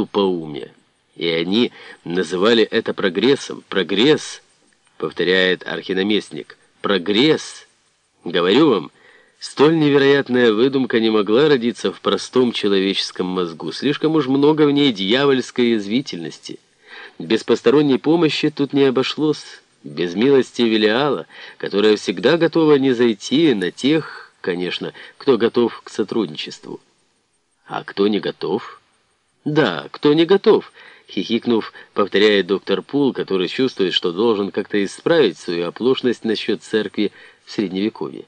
тупоумия. И они называли это прогрессом. Прогресс, повторяет архинаместник, прогресс. Говорю вам, столь невероятная выдумка не могла родиться в простом человеческом мозгу. Слишком уж много в ней дьявольской язвительности. Без посторонней помощи тут не обошлось. Без милости Велиала, которая всегда готова не зайти на тех, конечно, кто готов к сотрудничеству. А кто не готов? Да, кто не готов, хихикнув, повторяет доктор Пул, который чувствует, что должен как-то исправить свою оплошность насчет церкви в Средневековье.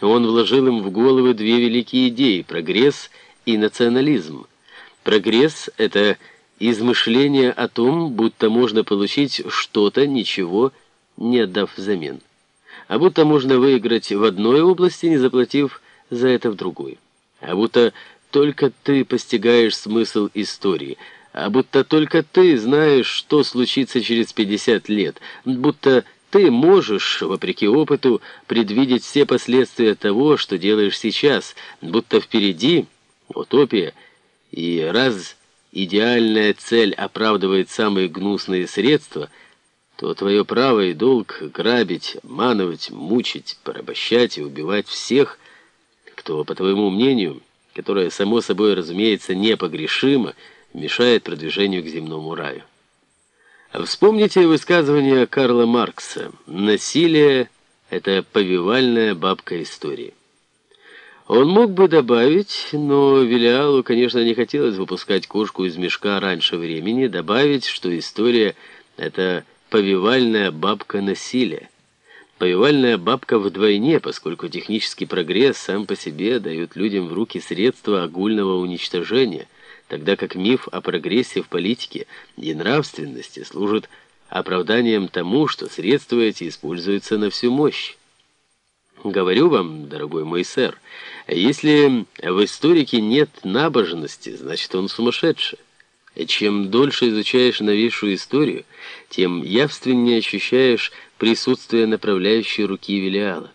Он вложил им в головы две великие идеи – прогресс и национализм. Прогресс – это измышление о том, будто можно получить что-то, ничего не отдав взамен. А будто можно выиграть в одной области, не заплатив за это в другой. А будто только ты постигаешь смысл истории, а будто только ты знаешь, что случится через 50 лет, будто ты можешь, вопреки опыту, предвидеть все последствия того, что делаешь сейчас, будто впереди утопия, и раз идеальная цель оправдывает самые гнусные средства, то твое право и долг грабить, обманывать, мучить, порабощать и убивать всех, кто, по твоему мнению, которое, само собой, разумеется, непогрешимо, мешает продвижению к земному раю. Вспомните высказывание Карла Маркса «Насилие — это повивальная бабка истории». Он мог бы добавить, но Велиалу, конечно, не хотелось выпускать кошку из мешка раньше времени, добавить, что история — это повивальная бабка насилия. Повивальная бабка вдвойне, поскольку технический прогресс сам по себе дает людям в руки средства огульного уничтожения, тогда как миф о прогрессе в политике и нравственности служит оправданием тому, что средства эти используются на всю мощь. Говорю вам, дорогой мой сэр, если в историке нет набожности, значит он сумасшедший. Чем дольше изучаешь новейшую историю, тем явственнее ощущаешь присутствие направляющей руки Велиала.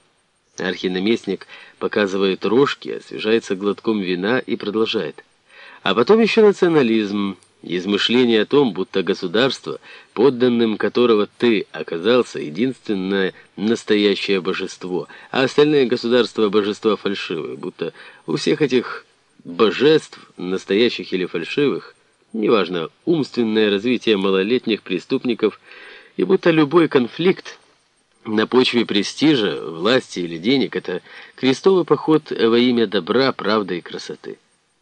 Архинаместник показывает рожки, освежается глотком вина и продолжает. А потом еще национализм, измышление о том, будто государство, подданным которого ты оказался, единственное настоящее божество, а остальные государства божества фальшивые, будто у всех этих божеств, настоящих или фальшивых, неважно, умственное развитие малолетних преступников, и будто любой конфликт на почве престижа, власти или денег – это крестовый поход во имя добра, правды и красоты.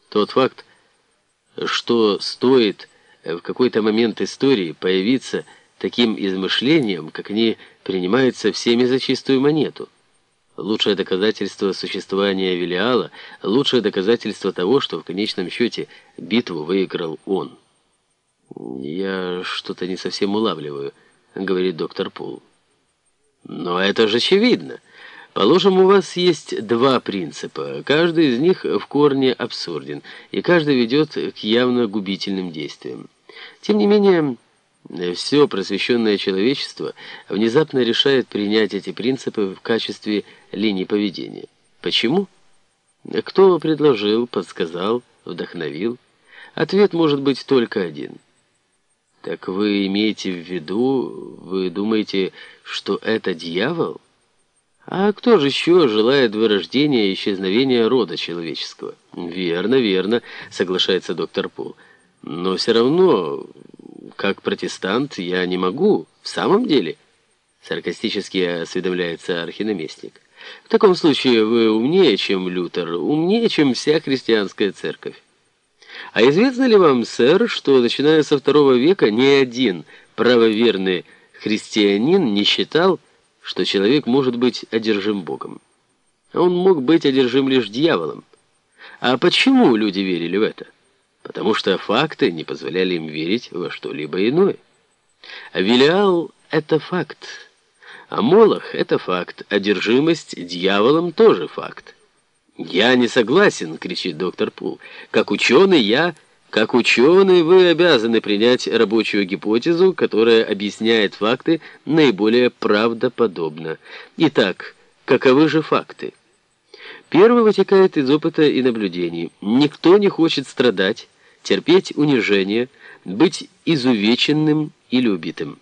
Тот факт, что стоит в какой-то момент истории появиться таким измышлением, как они принимаются всеми за чистую монету. Лучшее доказательство существования Велиала, лучшее доказательство того, что в конечном счете битву выиграл он. «Я что-то не совсем улавливаю», — говорит доктор Пул. «Но это же очевидно. Положим, у вас есть два принципа. Каждый из них в корне абсурден, и каждый ведет к явно губительным действиям. Тем не менее, все просвещенное человечество внезапно решает принять эти принципы в качестве линии поведения. Почему? Кто предложил, подсказал, вдохновил? Ответ может быть только один. Так вы имеете в виду, вы думаете, что это дьявол? А кто же еще желает вырождения и исчезновения рода человеческого? Верно, верно, соглашается доктор Пул. Но все равно, как протестант, я не могу, в самом деле, саркастически осведомляется архинаместник. В таком случае вы умнее, чем Лютер, умнее, чем вся христианская церковь. А известно ли вам, сэр, что начиная со второго века ни один правоверный христианин не считал, что человек может быть одержим Богом. Он мог быть одержим лишь дьяволом. А почему люди верили в это? Потому что факты не позволяли им верить во что-либо иное. А Велиал — это факт. А Молох — это факт. Одержимость дьяволом тоже факт. «Я не согласен», — кричит доктор Пул. «Как ученый я...» Как ученый, вы обязаны принять рабочую гипотезу, которая объясняет факты наиболее правдоподобно. Итак, каковы же факты? Первый вытекает из опыта и наблюдений. Никто не хочет страдать, терпеть унижение, быть изувеченным или убитым.